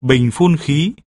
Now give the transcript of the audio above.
bình phun khí.